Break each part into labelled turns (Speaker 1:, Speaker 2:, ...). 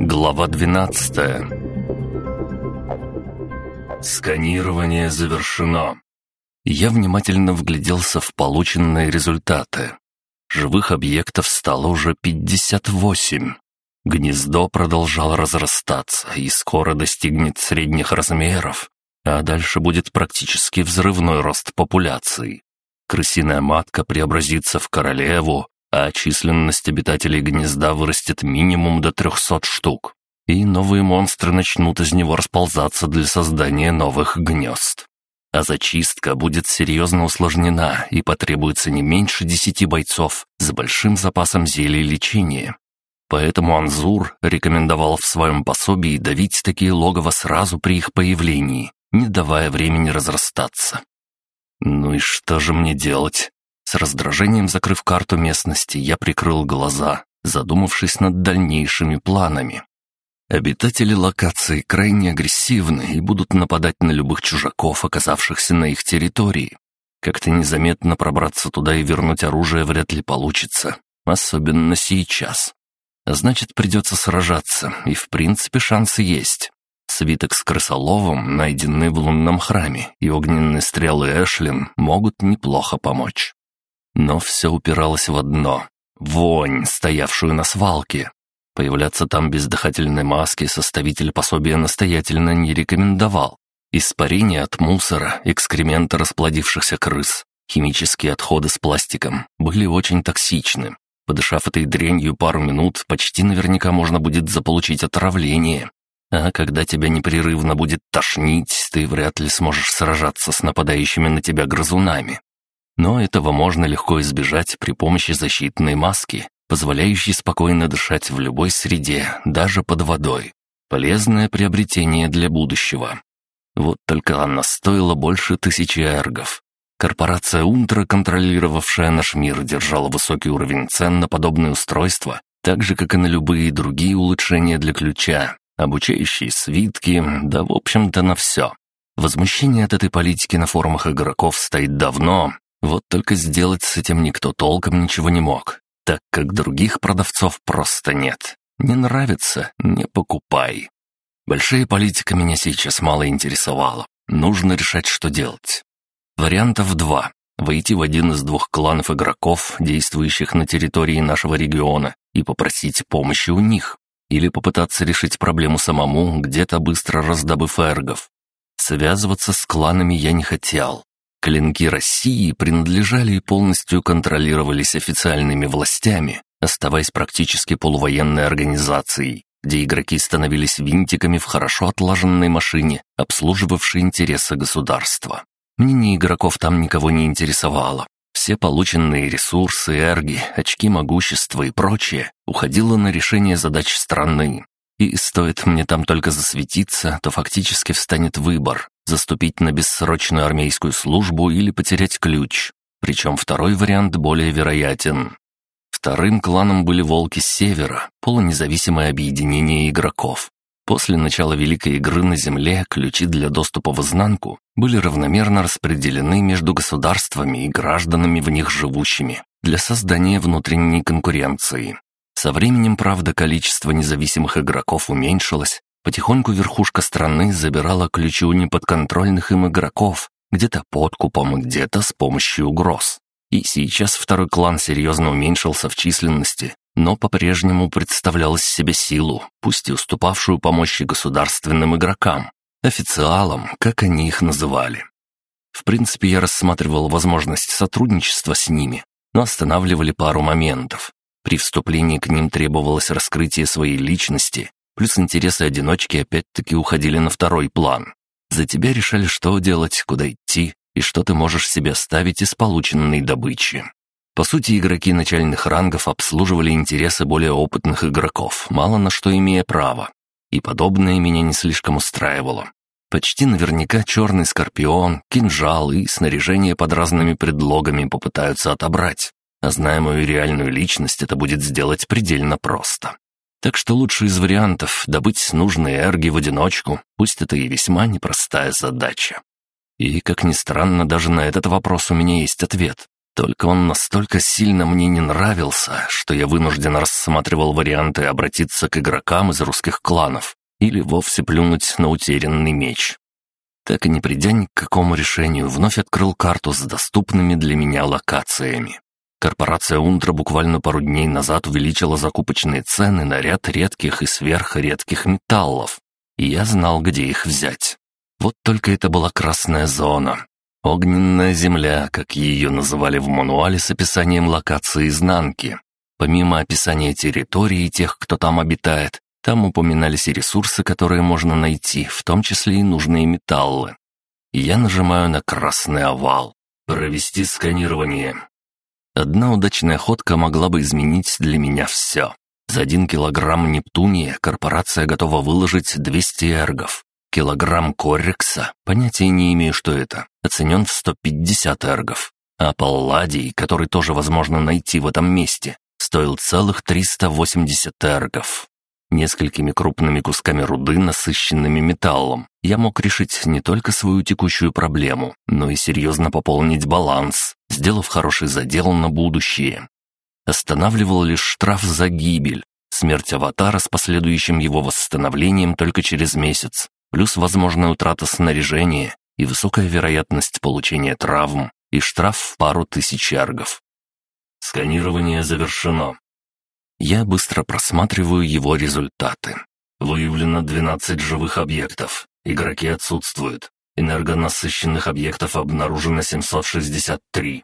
Speaker 1: Глава 12 Сканирование завершено. Я внимательно вгляделся в полученные результаты. Живых объектов стало уже 58. Гнездо продолжало разрастаться и скоро достигнет средних размеров, а дальше будет практически взрывной рост популяции. Крысиная матка преобразится в королеву, а численность обитателей гнезда вырастет минимум до 300 штук, и новые монстры начнут из него расползаться для создания новых гнезд. А зачистка будет серьезно усложнена и потребуется не меньше десяти бойцов с большим запасом зелий лечения. Поэтому Анзур рекомендовал в своем пособии давить такие логово сразу при их появлении, не давая времени разрастаться. Ну и что же мне делать? С раздражением закрыв карту местности, я прикрыл глаза, задумавшись над дальнейшими планами. Обитатели локации крайне агрессивны и будут нападать на любых чужаков, оказавшихся на их территории. Как-то незаметно пробраться туда и вернуть оружие вряд ли получится, особенно сейчас. Значит, придется сражаться, и в принципе шансы есть. Свиток с крысоловом, найденный в лунном храме, и огненные стрелы Эшлин могут неплохо помочь. Но все упиралось в одно — вонь, стоявшую на свалке. Появляться там без дыхательной маски составитель пособия настоятельно не рекомендовал. Испарение от мусора, экскременты расплодившихся крыс, химические отходы с пластиком были очень токсичны. Подышав этой дрянью пару минут, почти наверняка можно будет заполучить отравление. А когда тебя непрерывно будет тошнить, ты вряд ли сможешь сражаться с нападающими на тебя грызунами. Но этого можно легко избежать при помощи защитной маски, позволяющей спокойно дышать в любой среде, даже под водой. Полезное приобретение для будущего. Вот только она стоила больше тысячи эргов, Корпорация Унтра, контролировавшая наш мир, держала высокий уровень цен на подобные устройства, так же, как и на любые другие улучшения для ключа, обучающие свитки, да, в общем-то, на все. Возмущение от этой политики на форумах игроков стоит давно, вот только сделать с этим никто толком ничего не мог, так как других продавцов просто нет. Не нравится — не покупай. Большая политика меня сейчас мало интересовала. Нужно решать, что делать. Вариантов два. Войти в один из двух кланов игроков, действующих на территории нашего региона, и попросить помощи у них. Или попытаться решить проблему самому, где-то быстро раздобыв эргов. Связываться с кланами я не хотел. Клинки России принадлежали и полностью контролировались официальными властями, оставаясь практически полувоенной организацией, где игроки становились винтиками в хорошо отлаженной машине, обслуживавшей интересы государства. Мнение игроков там никого не интересовало. Все полученные ресурсы, эрги, очки могущества и прочее уходило на решение задач страны. И стоит мне там только засветиться, то фактически встанет выбор – заступить на бессрочную армейскую службу или потерять ключ. Причем второй вариант более вероятен. Вторым кланом были волки с севера, полунезависимое объединение игроков. После начала Великой игры на Земле ключи для доступа в изнанку были равномерно распределены между государствами и гражданами в них живущими для создания внутренней конкуренции. Со временем, правда, количество независимых игроков уменьшилось, потихоньку верхушка страны забирала ключи у неподконтрольных им игроков, где-то подкупом, где-то с помощью угроз. И сейчас второй клан серьезно уменьшился в численности, но по-прежнему представлял из себя силу, пусть и уступавшую помощи государственным игрокам, официалам, как они их называли. В принципе, я рассматривал возможность сотрудничества с ними, но останавливали пару моментов. При вступлении к ним требовалось раскрытие своей личности, плюс интересы одиночки опять-таки уходили на второй план. За тебя решали, что делать, куда идти и что ты можешь себе оставить из полученной добычи. По сути, игроки начальных рангов обслуживали интересы более опытных игроков, мало на что имея право. И подобное меня не слишком устраивало. Почти наверняка черный скорпион, кинжал и снаряжение под разными предлогами попытаются отобрать. А зная мою реальную личность, это будет сделать предельно просто. Так что лучший из вариантов — добыть нужные эрги в одиночку, пусть это и весьма непростая задача. И, как ни странно, даже на этот вопрос у меня есть ответ. Только он настолько сильно мне не нравился, что я вынужден рассматривал варианты обратиться к игрокам из русских кланов или вовсе плюнуть на утерянный меч. Так и не придя ни к какому решению, вновь открыл карту с доступными для меня локациями. Корпорация Унтра буквально пару дней назад увеличила закупочные цены на ряд редких и сверхредких металлов, и я знал, где их взять. Вот только это была красная зона. Огненная земля, как ее называли в мануале с описанием локации изнанки. Помимо описания территории и тех, кто там обитает, там упоминались и ресурсы, которые можно найти, в том числе и нужные металлы. И я нажимаю на красный овал. «Провести сканирование». Одна удачная ходка могла бы изменить для меня все. За один килограмм Нептуния корпорация готова выложить 200 эргов. Килограмм Коррекса, понятия не имею, что это, оценен в 150 эргов. А Палладий, который тоже возможно найти в этом месте, стоил целых 380 эргов. Несколькими крупными кусками руды, насыщенными металлом, я мог решить не только свою текущую проблему, но и серьезно пополнить баланс, сделав хороший задел на будущее. Останавливал лишь штраф за гибель, смерть аватара с последующим его восстановлением только через месяц, плюс возможная утрата снаряжения и высокая вероятность получения травм и штраф в пару тысяч аргов. Сканирование завершено. Я быстро просматриваю его результаты. Выявлено 12 живых объектов. Игроки отсутствуют. Энергонасыщенных объектов обнаружено 763.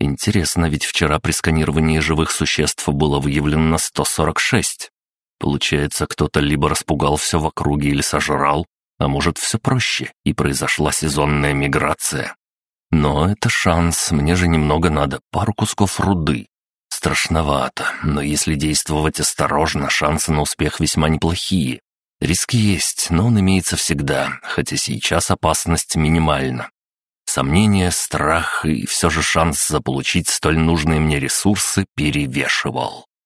Speaker 1: Интересно, ведь вчера при сканировании живых существ было выявлено 146. Получается, кто-то либо распугал все в округе или сожрал, а может все проще, и произошла сезонная миграция. Но это шанс, мне же немного надо, пару кусков руды. Страшновато, но если действовать осторожно, шансы на успех весьма неплохие. Риск есть, но он имеется всегда, хотя сейчас опасность минимальна. Сомнения, страх и все же шанс заполучить столь нужные мне ресурсы перевешивал.